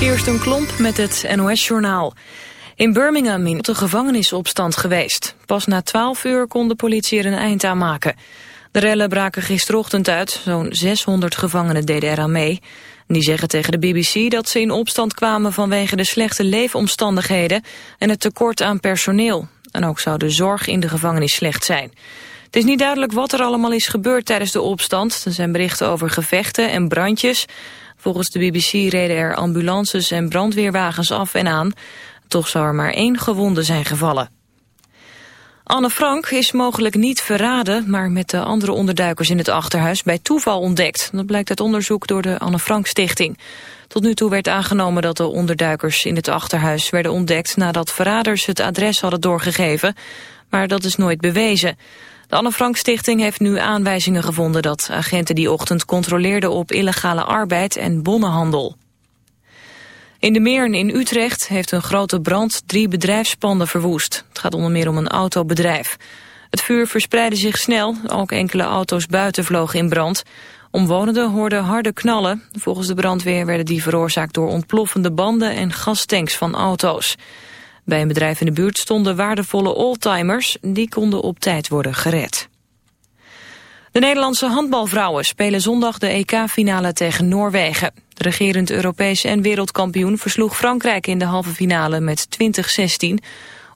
een Klomp met het NOS-journaal. In Birmingham is de gevangenisopstand geweest. Pas na 12 uur kon de politie er een eind aan maken. De rellen braken gisterochtend uit. Zo'n 600 gevangenen deden eraan mee. Die zeggen tegen de BBC dat ze in opstand kwamen vanwege de slechte leefomstandigheden en het tekort aan personeel. En ook zou de zorg in de gevangenis slecht zijn. Het is niet duidelijk wat er allemaal is gebeurd tijdens de opstand. Er zijn berichten over gevechten en brandjes. Volgens de BBC reden er ambulances en brandweerwagens af en aan. Toch zou er maar één gewonde zijn gevallen. Anne Frank is mogelijk niet verraden, maar met de andere onderduikers in het achterhuis bij toeval ontdekt. Dat blijkt uit onderzoek door de Anne Frank Stichting. Tot nu toe werd aangenomen dat de onderduikers in het achterhuis werden ontdekt nadat verraders het adres hadden doorgegeven, maar dat is nooit bewezen. De Anne Frank Stichting heeft nu aanwijzingen gevonden dat agenten die ochtend controleerden op illegale arbeid en bonnenhandel. In de Meern in Utrecht heeft een grote brand drie bedrijfspanden verwoest. Het gaat onder meer om een autobedrijf. Het vuur verspreidde zich snel, ook enkele auto's buiten vlogen in brand. Omwonenden hoorden harde knallen. Volgens de brandweer werden die veroorzaakt door ontploffende banden en gastanks van auto's. Bij een bedrijf in de buurt stonden waardevolle oldtimers. Die konden op tijd worden gered. De Nederlandse handbalvrouwen spelen zondag de EK-finale tegen Noorwegen. De regerend Europees en wereldkampioen versloeg Frankrijk in de halve finale met 20-16.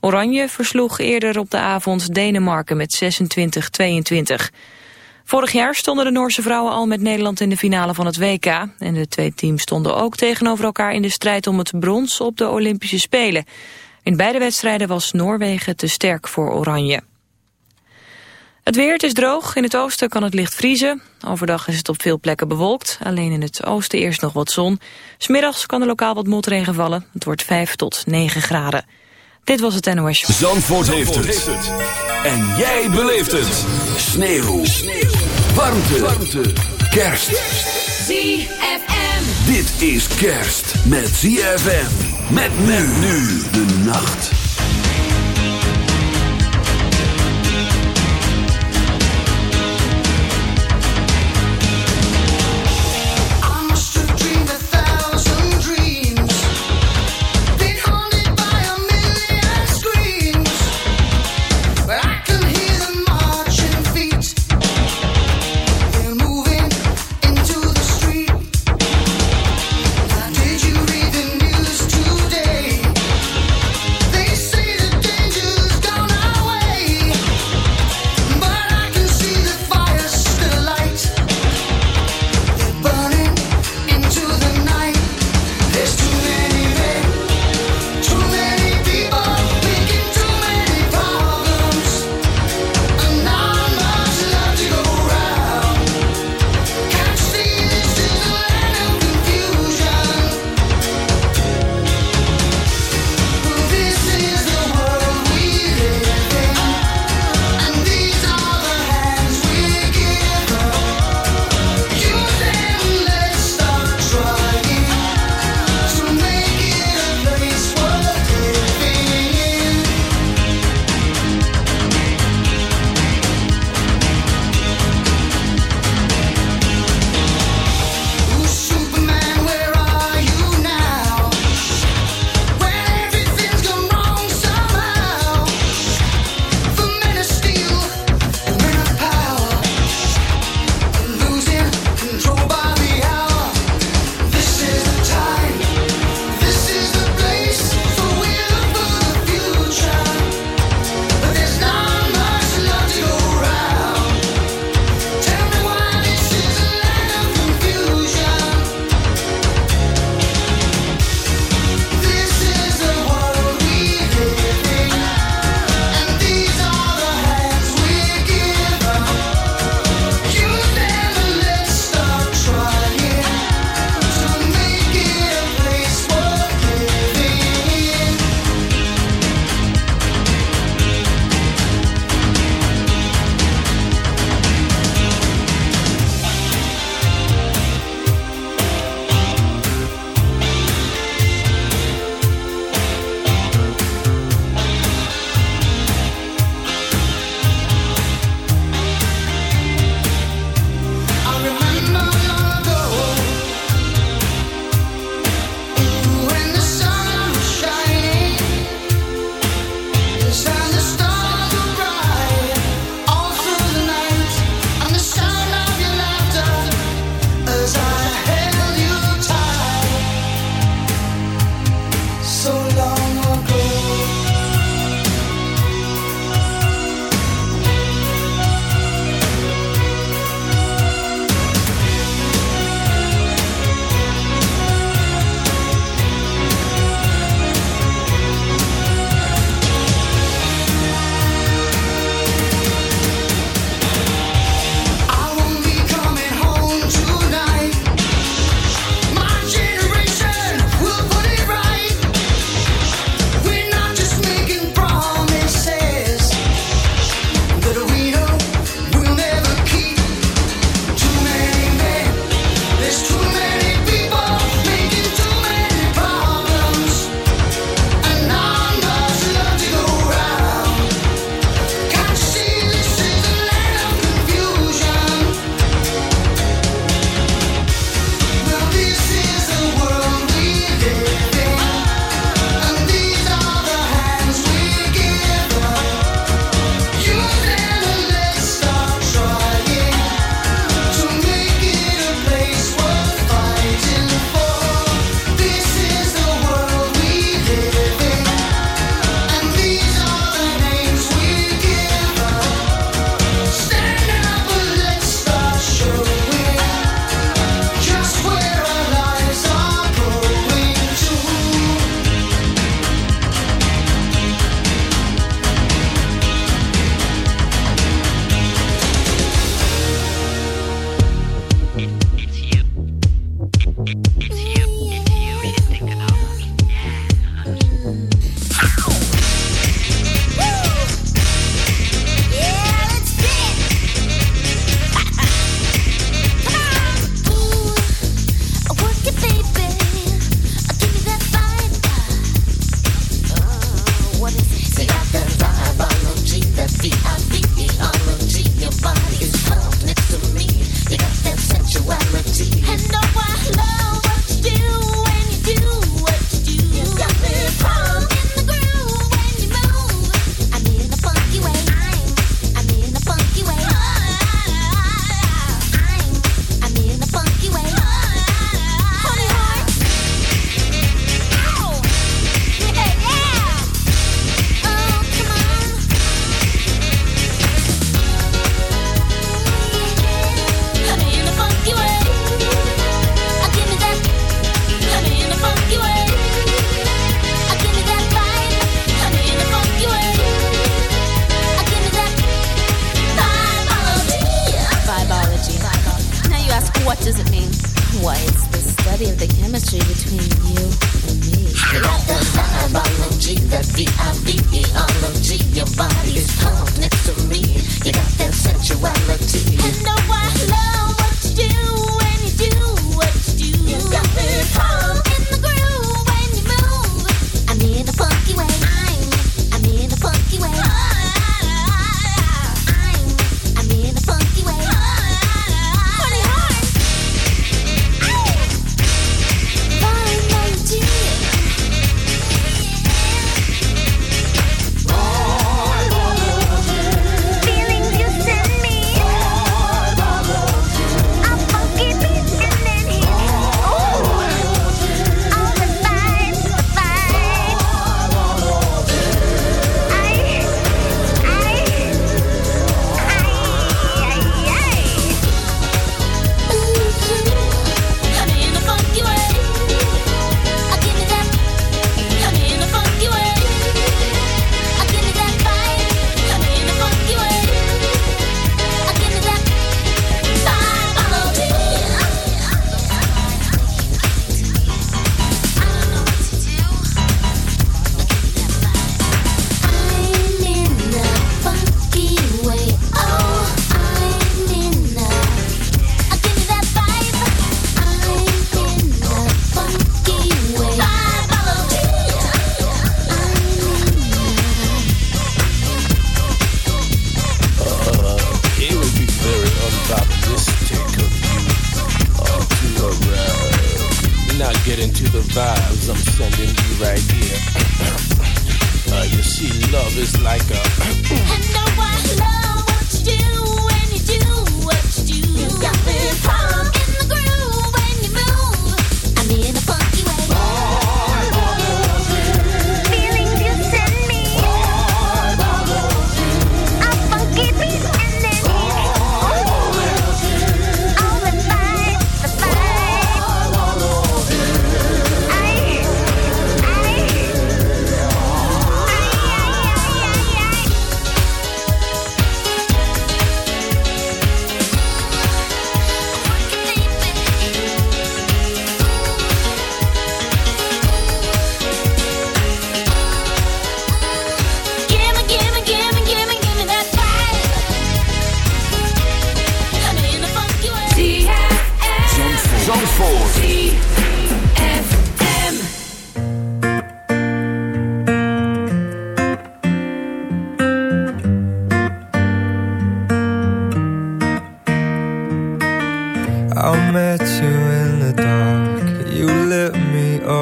Oranje versloeg eerder op de avond Denemarken met 26-22. Vorig jaar stonden de Noorse vrouwen al met Nederland in de finale van het WK. En de twee teams stonden ook tegenover elkaar in de strijd om het brons op de Olympische Spelen. In beide wedstrijden was Noorwegen te sterk voor Oranje. Het weer, het is droog. In het oosten kan het licht vriezen. Overdag is het op veel plekken bewolkt. Alleen in het oosten eerst nog wat zon. Smiddags kan er lokaal wat motregen vallen. Het wordt 5 tot 9 graden. Dit was het NOS Show. Zandvoort, heeft, het. En jij beleeft het. Sneeuw. Sneeuw. Warmte. Warmte. Kerst. ZFM. Dit is kerst met ZFM. Met nu de nacht.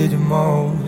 Needed you most.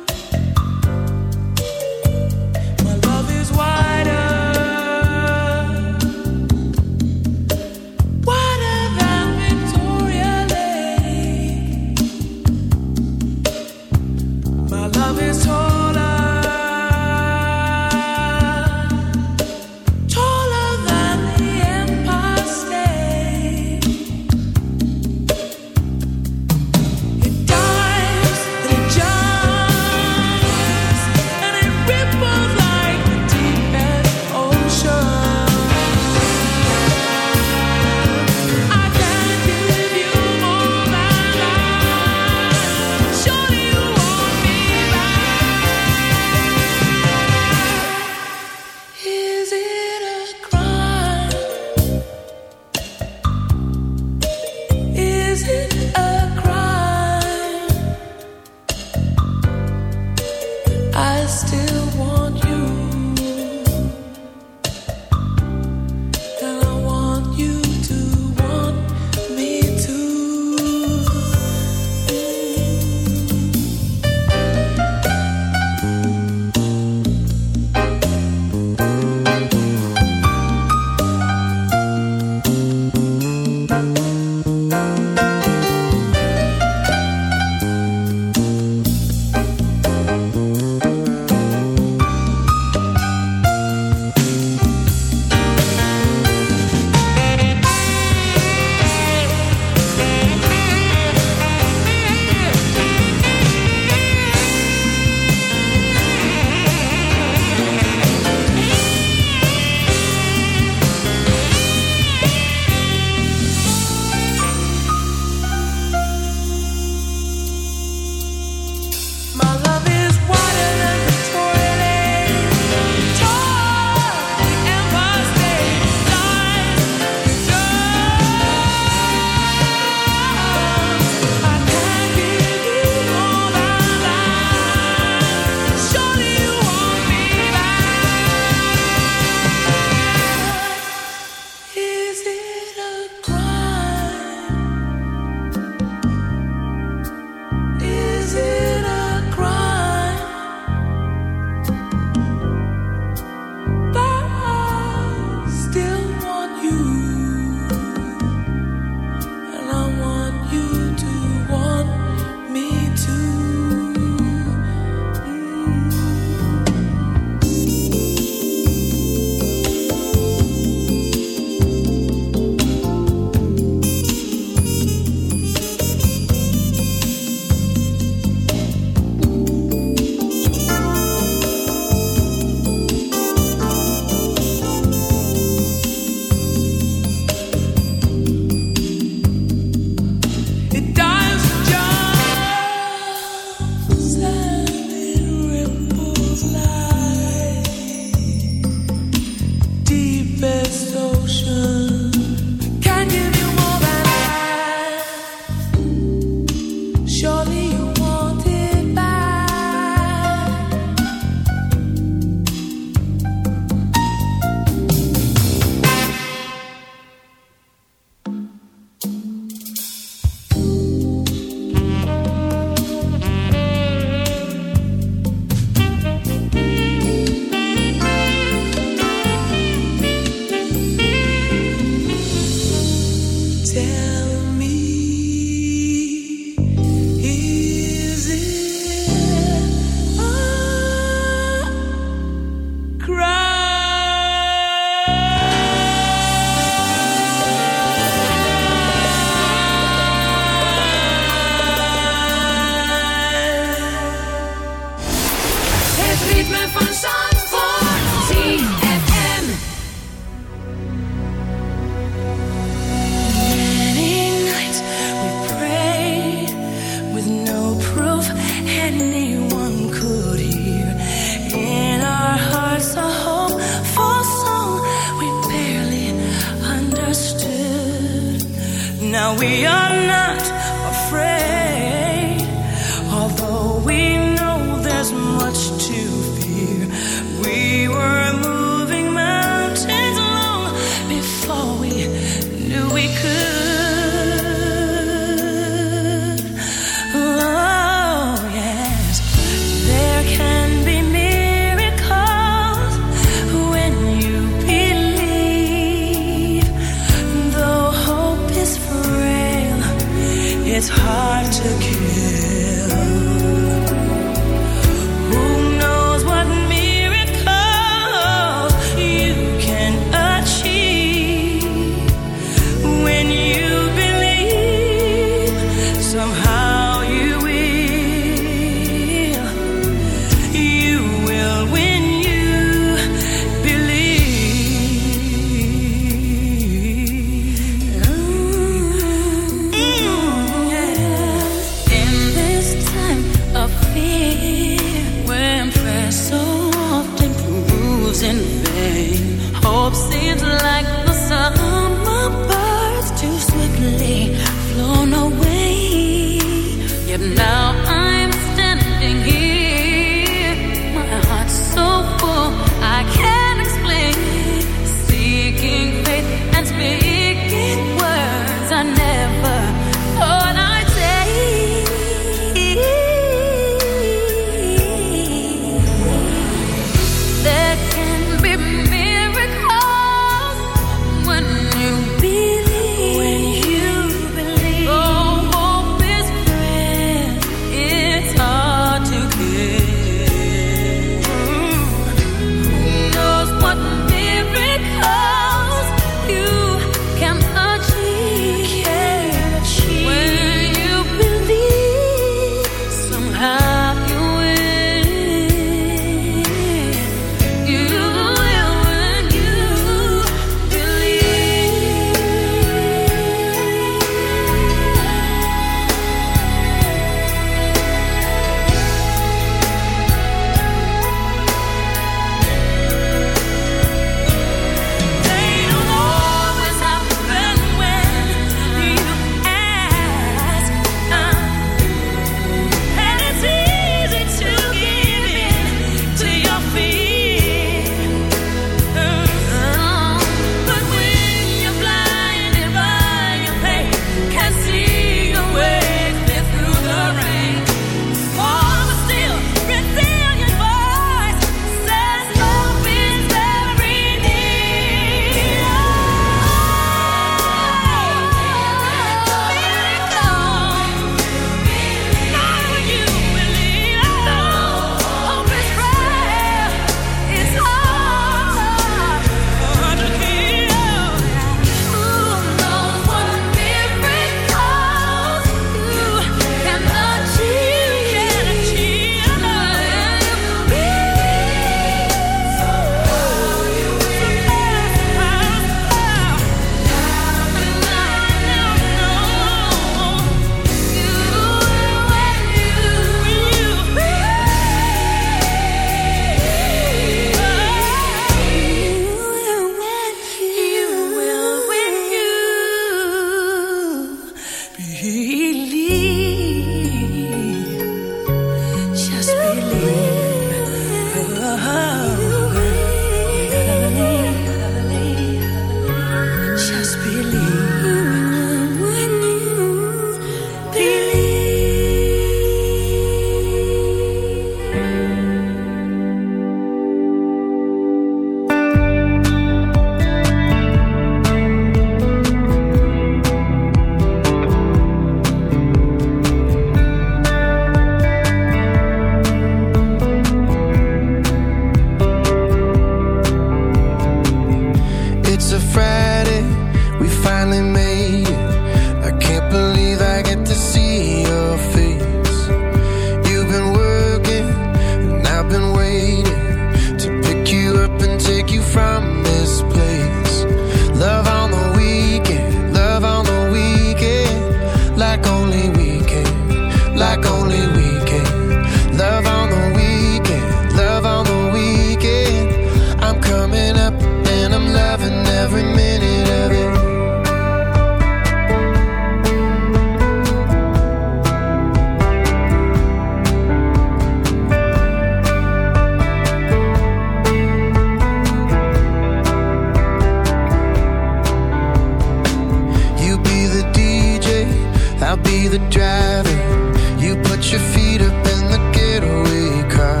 driving. You put your feet up in the getaway car.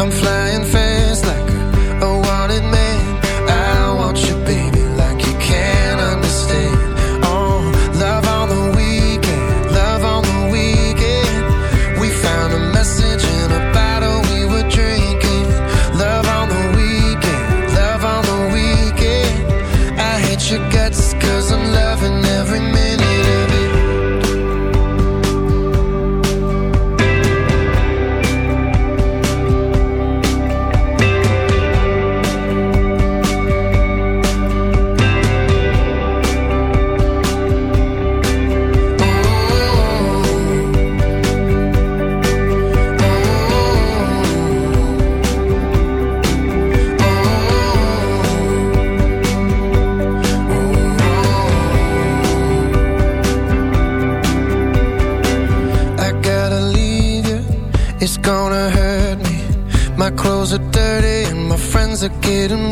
I'm flying. getting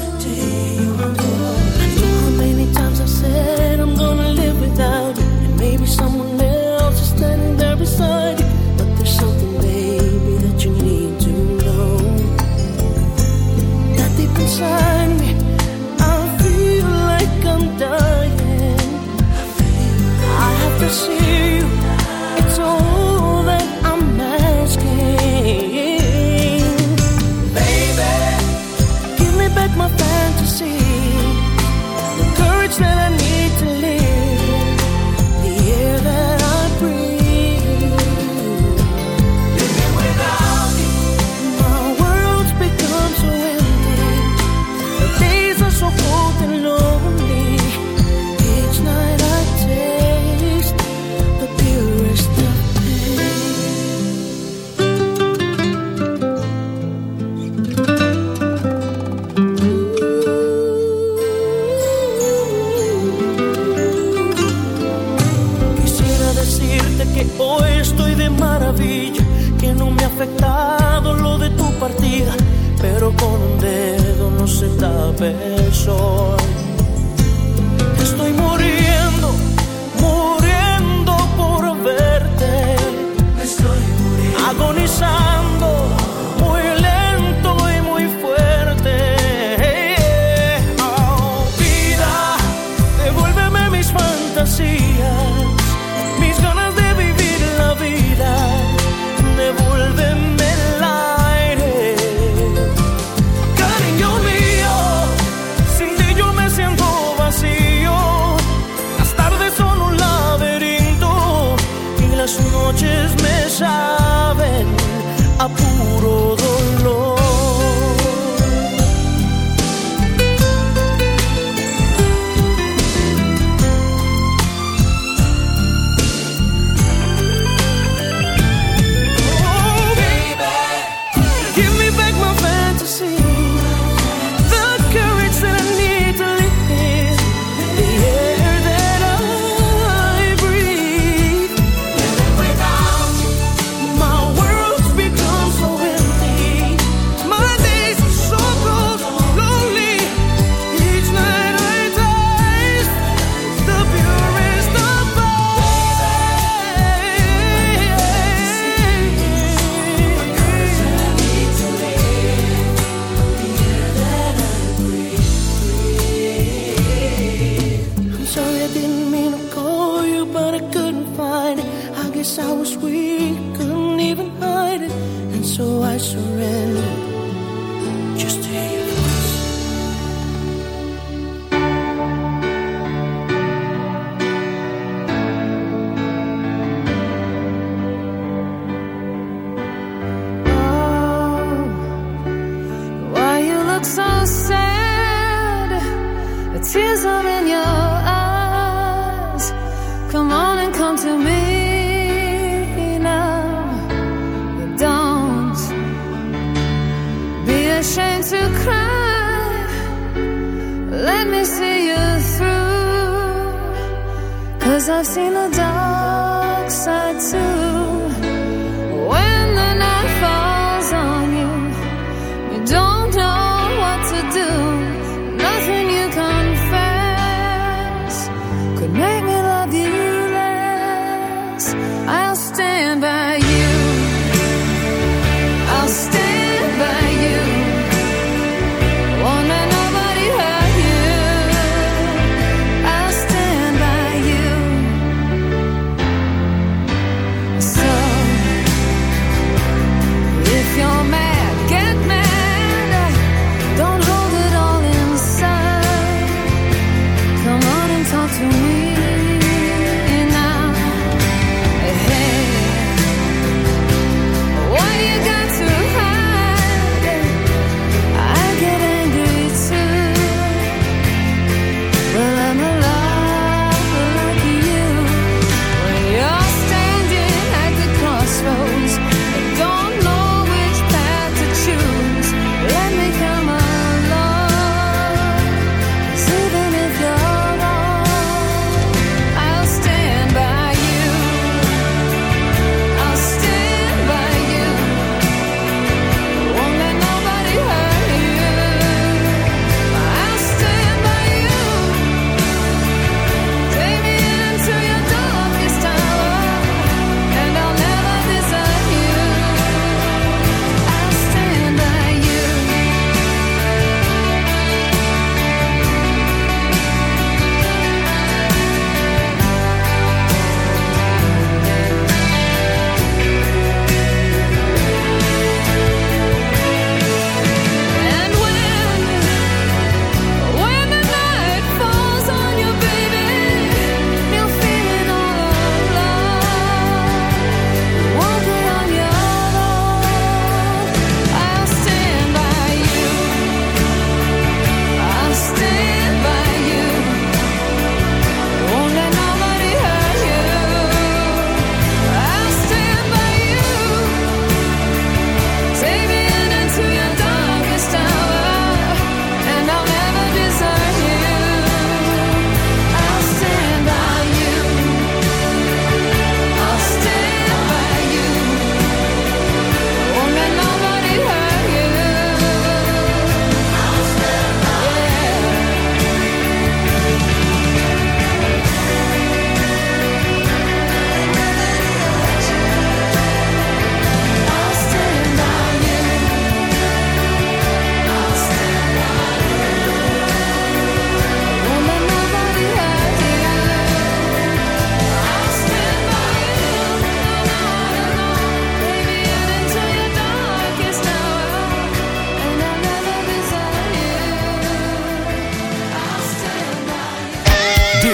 afectado lo de tu partida, pero con un dedo no se tape el sol. Estoy muriendo, muriendo por verte. Estoy muriendo. Agonizando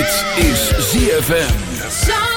Tu descanso está